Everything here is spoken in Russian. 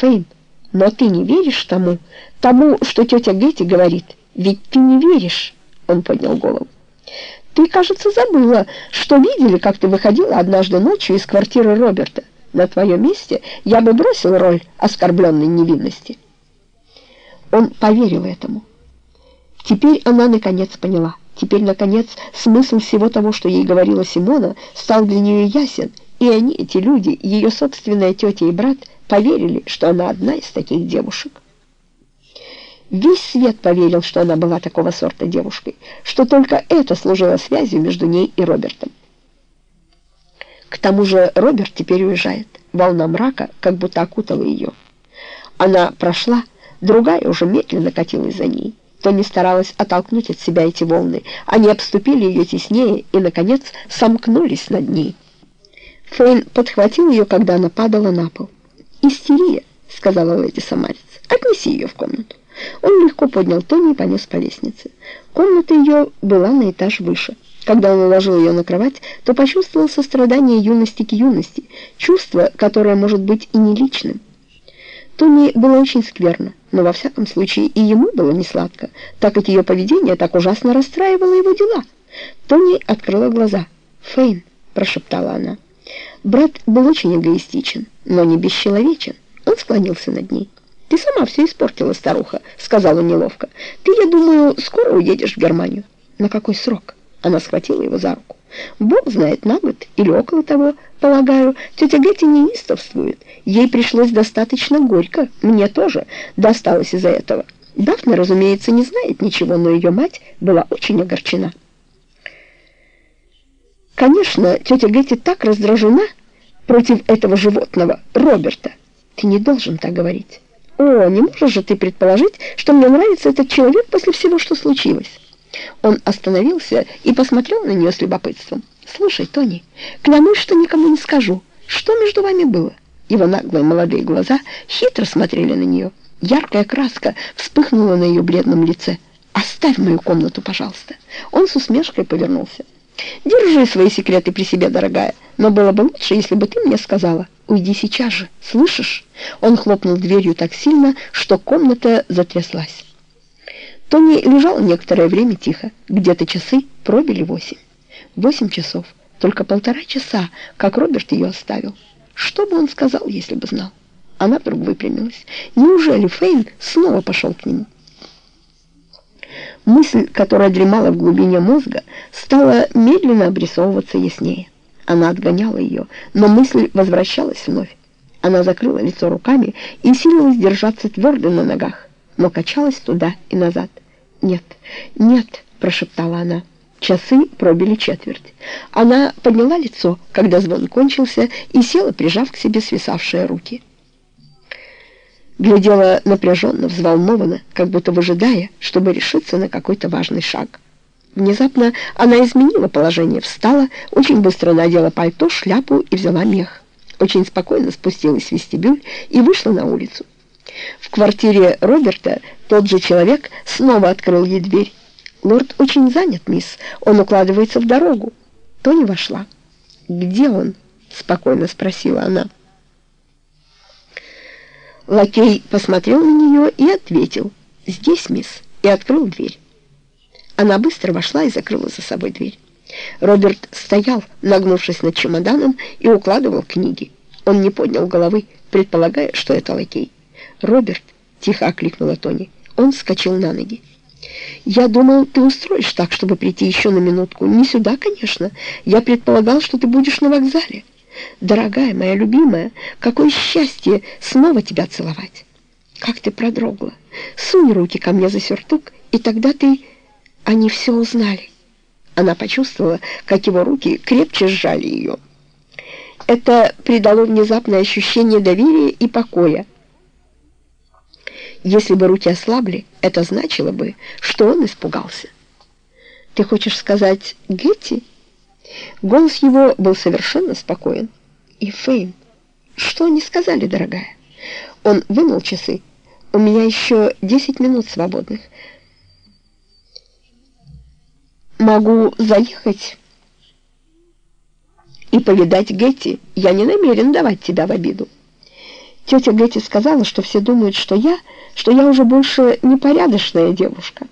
Фейн, но ты не веришь тому, тому, что тетя Гетти говорит? Ведь ты не веришь, он поднял голову. Ты, кажется, забыла, что видели, как ты выходила однажды ночью из квартиры Роберта. На твоем месте я бы бросил роль оскорбленной невинности. Он поверил этому. Теперь она наконец поняла. Теперь, наконец, смысл всего того, что ей говорила Симона, стал для нее ясен, и они, эти люди, ее собственная тетя и брат, поверили, что она одна из таких девушек. Весь свет поверил, что она была такого сорта девушкой, что только это служило связью между ней и Робертом. К тому же Роберт теперь уезжает. Волна мрака как будто окутала ее. Она прошла, другая уже медленно катилась за ней. Тони старалась оттолкнуть от себя эти волны. Они обступили ее теснее и, наконец, сомкнулись над ней. Фейн подхватил ее, когда она падала на пол. «Истерия», — сказала леди Самарец. «Отнеси ее в комнату». Он легко поднял Тони и понес по лестнице. Комната ее была на этаж выше. Когда он уложил ее на кровать, то почувствовал сострадание юности к юности, чувство, которое может быть и не личным. Тони было очень скверно, но во всяком случае и ему было не сладко, так как ее поведение так ужасно расстраивало его дела. Тони открыла глаза. «Фейн», — прошептала она. Брат был очень эгоистичен, но не бесчеловечен. Он склонился над ней. «Ты сама все испортила, старуха», — сказала неловко. «Ты, я думаю, скоро уедешь в Германию». «На какой срок?» Она схватила его за руку. Бог знает, на год или около того, полагаю. Тетя Гетти неистовствует. Ей пришлось достаточно горько. Мне тоже досталось из-за этого. Дафна, разумеется, не знает ничего, но ее мать была очень огорчена. Конечно, тетя Гетти так раздражена против этого животного, Роберта. Ты не должен так говорить. О, не можешь же ты предположить, что мне нравится этот человек после всего, что случилось? Он остановился и посмотрел на нее с любопытством. «Слушай, Тони, клянусь, что никому не скажу. Что между вами было?» Его наглые молодые глаза хитро смотрели на нее. Яркая краска вспыхнула на ее бледном лице. «Оставь мою комнату, пожалуйста». Он с усмешкой повернулся. «Держи свои секреты при себе, дорогая, но было бы лучше, если бы ты мне сказала. Уйди сейчас же, слышишь?» Он хлопнул дверью так сильно, что комната затряслась. Тони лежал некоторое время тихо. Где-то часы пробили восемь. Восемь часов. Только полтора часа, как Роберт ее оставил. Что бы он сказал, если бы знал? Она вдруг выпрямилась. Неужели Фейн снова пошел к нему? Мысль, которая дремала в глубине мозга, стала медленно обрисовываться яснее. Она отгоняла ее, но мысль возвращалась вновь. Она закрыла лицо руками и силилась держаться твердо на ногах но качалась туда и назад. «Нет, нет», — прошептала она. Часы пробили четверть. Она подняла лицо, когда звон кончился, и села, прижав к себе свисавшие руки. Глядела напряженно, взволнованно, как будто выжидая, чтобы решиться на какой-то важный шаг. Внезапно она изменила положение, встала, очень быстро надела пальто, шляпу и взяла мех. Очень спокойно спустилась в вестибюль и вышла на улицу. В квартире Роберта тот же человек снова открыл ей дверь. «Лорд очень занят, мисс. Он укладывается в дорогу». Тони вошла. «Где он?» — спокойно спросила она. Лакей посмотрел на нее и ответил. «Здесь, мисс», и открыл дверь. Она быстро вошла и закрыла за собой дверь. Роберт стоял, нагнувшись над чемоданом, и укладывал книги. Он не поднял головы, предполагая, что это лакей. «Роберт!» — тихо окликнула Тони. Он вскочил на ноги. «Я думал, ты устроишь так, чтобы прийти еще на минутку. Не сюда, конечно. Я предполагал, что ты будешь на вокзале. Дорогая моя любимая, какое счастье снова тебя целовать! Как ты продрогла! Сунь руки ко мне за сюртук, и тогда ты... Они все узнали». Она почувствовала, как его руки крепче сжали ее. Это придало внезапное ощущение доверия и покоя. Если бы руки ослабли, это значило бы, что он испугался. «Ты хочешь сказать Гетти?» Голос его был совершенно спокоен. «И Фейн, что они сказали, дорогая?» Он вынул часы. «У меня еще десять минут свободных. Могу заехать и повидать Гетти. Я не намерен давать тебя в обиду». Тетя Гетти сказала, что все думают, что я, что я уже больше непорядочная девушка.